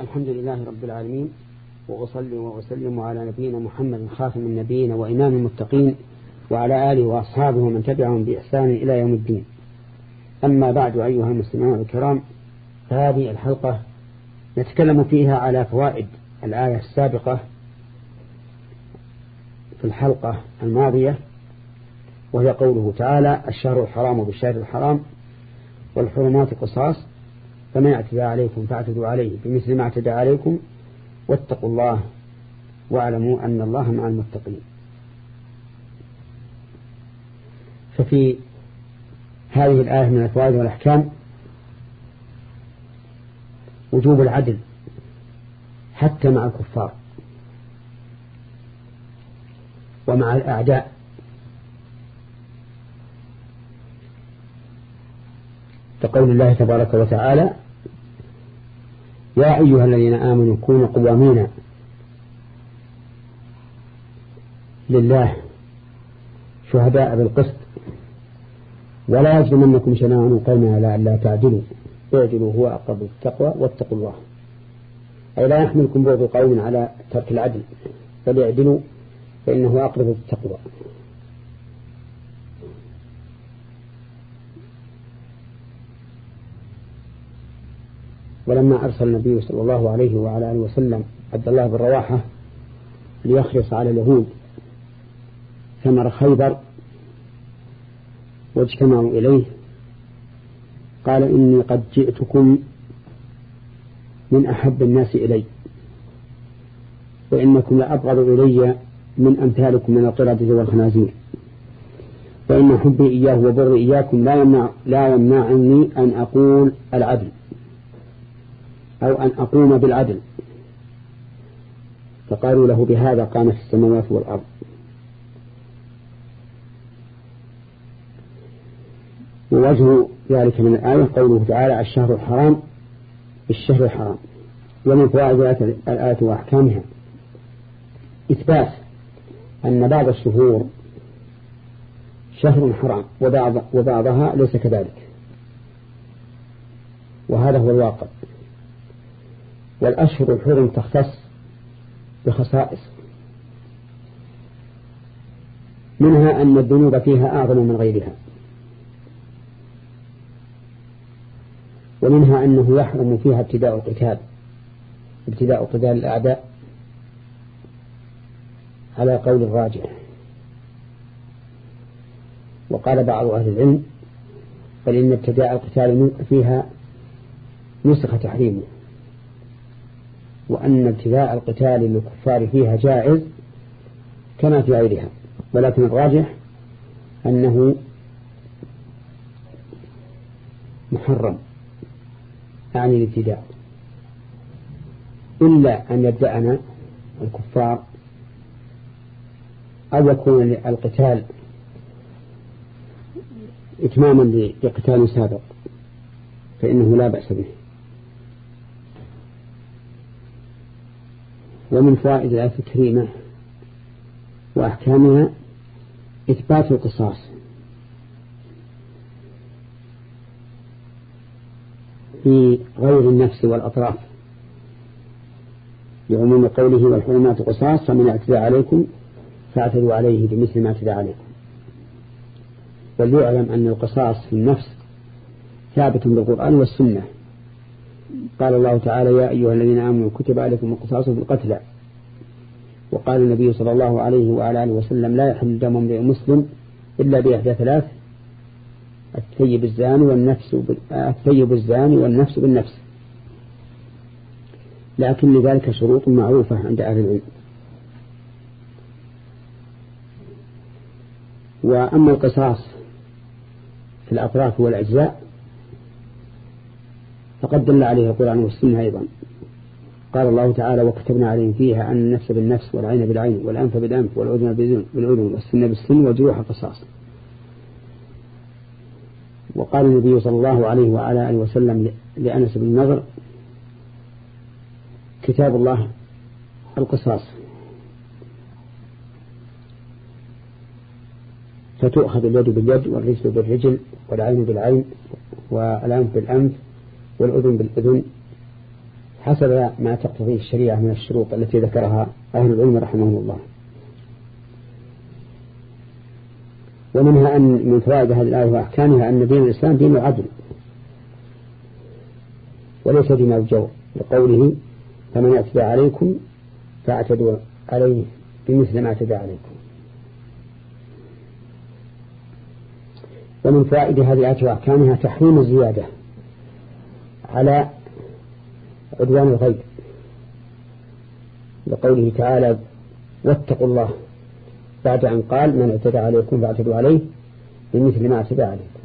الحمد لله رب العالمين وأصلي وأسلم على نبينا محمد خاتم النبيين وإمام المتقين وعلى آله وأصحابه ومن تبعهم بإحسان إلى يوم الدين. أما بعد أيها المسلمون الكرام فهذه الحلقة نتكلم فيها على فوائد الآية السابقة في الحلقة الماضية وهي قوله تعالى الشهر الحرام بالشهر الحرام والحرمات قصاص. فمن اعتدى عليكم فاعتدوا عليه. بمثل ما اعتدى عليكم واتقوا الله واعلموا أن الله مع المتقين. ففي هذه الآية من الفوائد والأحكام وجوب العدل حتى مع الكفار ومع الأعداء. كقول الله تبارك وتعالى يا أيها الذين آمنوا كونوا قوامين لله شهداء بالقسط. ولا يجرمنكم شناعا قوم على أن لا تعدلوا. اعدلوا هو أقرب التقوى واتقوا الله. أي لا يحملكم بغض قوم على ترك العدل. بل اعدلوا فإنه أقرب التقوى ولما أرسل النبي صلى الله عليه وعلى آله وسلم عبد الله بن رواحة ليخلص على اليهود ثمر خيبر واجتمعوا إليه قال إني قد جئتكم من أحب الناس إلي وإنكم لأبغض إلي من أمثالكم من القردة والخنازير وإن حبي إياه وبر إياكم لا يمنع لا يمنعني أن أقول العدل. أو أن أقوم بالعدل. فقالوا له بهذا قامت السماوات والأرض. ووجه ذلك من الآية قوله تعالى الشهر الحرام بالشهر الحرام. ومن فوائد الآية وأحكامها. إثبات أن بعض الشهور شهر حرام وبعض وبعضها ليس كذلك. وهذا هو الواقع. والأشهر الحرم تختص بخصائص. منها أن الذنوب فيها أعظم من غيرها. ومنها أنه يحرم فيها ابتداء القتال ابتداء قتال الأعداء على قول الراجح. وقال بعض أهل العلم بل إن ابتداء القتال فيها نسخ تحريمه. وأن ابتداء القتال للكفار فيها جائز كما في غيرها. ولكن الراجح أنه محرم يعني الابتداء. إلا أن يبدأنا الكفار أو يكون القتال إتماما لقتال سابق فإنه لا بأس به. ومن فوائد الآية الكريمة وأحكامها إثبات القصاص. في غير النفس والأطراف. لعموم قوله والحرمات قصاص فمن اعتدى عليكم فاعتدوا عليه بمثل ما اعتدى عليكم. وليعلم أن القصاص في النفس ثابت بالقرآن والسنة. قال الله تعالى يا أيها الذين آمنوا كتب عليكم القصاص في القتلى وقال النبي صلى الله عليه وعلى آله وسلم لا يحل دم امرئ مسلم إلا بإحدى ثلاث الثيب الزاني والنفس الثيب الزاني والنفس بالنفس. لكن لذلك شروط معروفة عند أهل العلم. وأما القصاص في الأطراف والأجزاء فقد دل عليه القرآن والسنة أيضا. قال الله تعالى وكتبنا عليهم فيها أن النفس بالنفس والعين بالعين والأنف بالأنف والأذن بالأذن والسن بالسن والجروح قصاص وقال النبي صلى الله عليه وعلى آله وسلم لأنس بن النضر كتاب الله القصاص. فتؤخذ اليد باليد والرجل بالرجل والعين بالعين والأنف بالأنف والأذن بالأذن حسب ما تقتضيه الشريعة من الشروط التي ذكرها أهل العلم رحمهم الله. ومنها أن من فوائد هذه الآية وأحكامها أن دين الإسلام دين العدل وليس دين الجور. لقوله فمن اعتدى عليكم فاعتدوا عليه بمثل ما اعتدى عليكم. ومن فوائد هذه الآية وأحكامها تحريم الزيادة. على عدوان الغيب. لقوله تعالى واتقوا الله. بعد أن قال من اعتدى عليكم فاعتدوا عليه بمثل ما اعتدى عليكم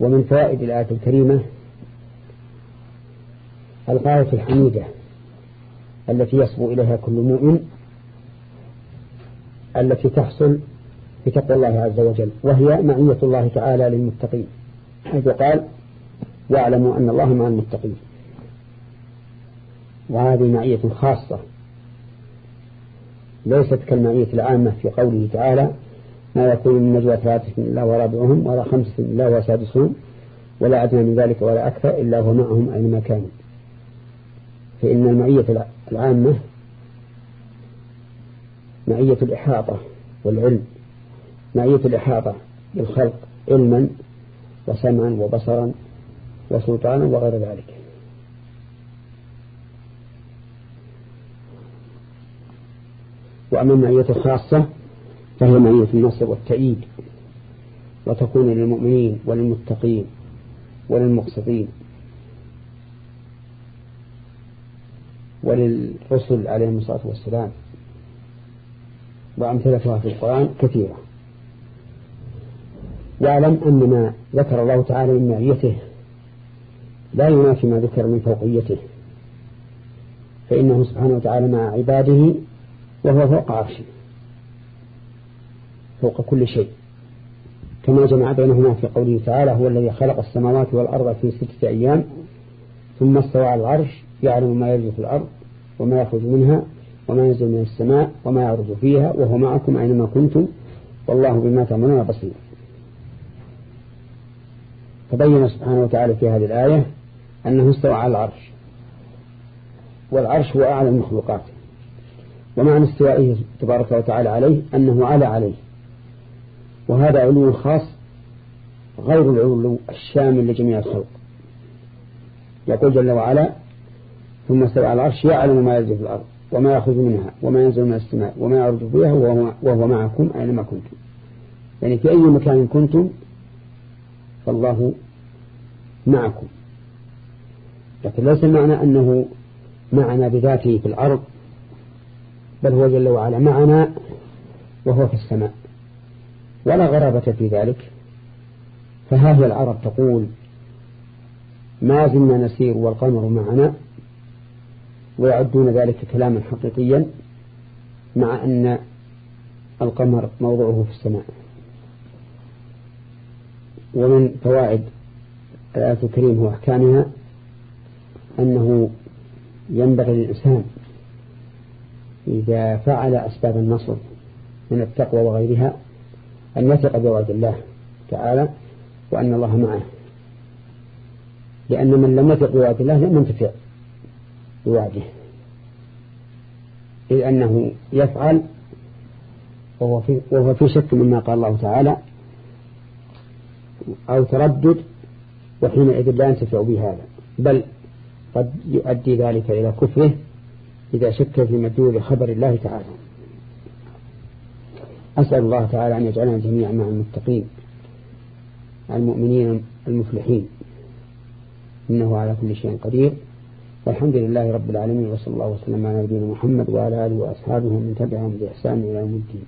ومن فوائد الآية الكريمة الغاية الحميدة التي يصبو إليها كل مؤمن التي تحصل بتقوى الله عز وجل وهي معية الله تعالى للمتقين. حيث قال واعلموا أن الله مع المتقين. وهذه معية خاصة. ليست كالمعية العامة في قوله تعالى ما يكون من نجوى ثلاثة إلا ورابعهم ولا خمسة إلا وسادسهم ولا أدنى من ذلك ولا أكثر إلا هو معهم أينما كانوا. فإن المعية العامة معية الإحاطة والعلم. معية الإحاطة بالخلق علما وسمعا وبصرا وسلطانا وغير ذلك. وأما المعية الخاصة فهي معية النصر والتأييد وتكون للمؤمنين وللمتقين وللمقسطين وللرسل عليهم الصلاة والسلام. وأمثلتها في القرآن كثيرة. واعلم أن ما ذكر الله تعالى من معيته لا ينافي ما ذكر من فوقيته فإنه سبحانه وتعالى مع عباده وهو فوق عرشه فوق كل شيء. كما جمع بينهما في قوله تعالى هو الذي خلق السماوات والأرض في ستة أيام ثم استوى على العرش يعلم ما يجري في الأرض وما يخرج منها وما ينزل من السماء وما يعرج فيها وهو معكم أينما كنتم والله بما تعملون بصير. تبين سبحانه وتعالى في هذه الآية أنه استوى على العرش. والعرش هو أعلى المخلوقات. ومعنى استوائه تبارك وتعالى عليه أنه على عليه. وهذا علو خاص غير العلو الشامل لجميع الخلق. يقول جل وعلا ثم استوى على العرش يعلم ما يجري في الأرض وما يخرج منها وما ينزل من السماء وما يعرج فيها وهو معكم أينما كنتم. يعني في أي مكان كنتم فالله معكم. لكن ليس المعنى أنه معنا بذاته في الأرض بل هو جل وعلا معنا وهو في السماء. ولا غرابة في ذلك. فها هي العرب تقول ما زلنا نسير والقمر معنا ويعدون ذلك كلاما حقيقيا مع أن القمر موضعه في السماء. ومن فوائد الآية الكريمة وأحكامها أنه ينبغي للإنسان إذا فعل أسباب النصر من التقوى وغيرها أن يثق بوعد الله تعالى وأن الله معه. لأن من لم يثق بوعد الله لم ينتفع بوعده. إذ أنه يفعل وهو في, وهو في شك مما قال الله تعالى أو تردد وحينئذ لا ينتفع بهذا بل قد يؤدي ذلك إلى كفره إذا شك في مدلول خبر الله تعالى. أسأل الله تعالى أن يجعلنا جميعا مع المتقين المؤمنين المفلحين. إنه على كل شيء قدير. والحمد لله رب العالمين وصلى الله وسلم على نبينا محمد وعلى آله وأصحابه من تبعهم بإحسان إلى يوم الدين.